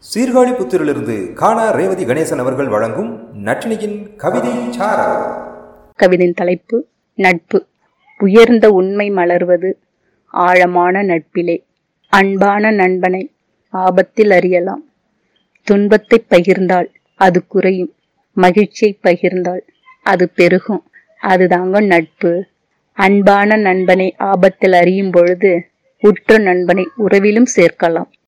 சீர்காழி புத்திரிலிருந்து காணா ரேவதி கணேசன் அவர்கள் வழங்கும் நட்டினியின் கவிதை கவிதையின் தலைப்பு நட்பு. உயர்ந்த உண்மை மலர்வது ஆழமான நட்பிலே. அன்பான நண்பனை ஆபத்தில் அறியலாம். துன்பத்தை பகிர்ந்தால் அது குறையும். மகிழ்ச்சியை பகிர்ந்தால் அது பெருகும். அதுதாங்க நட்பு. அன்பான நண்பனை ஆபத்தில் அறியும் பொழுது உற்ற நண்பனை உறவிலும் சேர்க்கலாம்.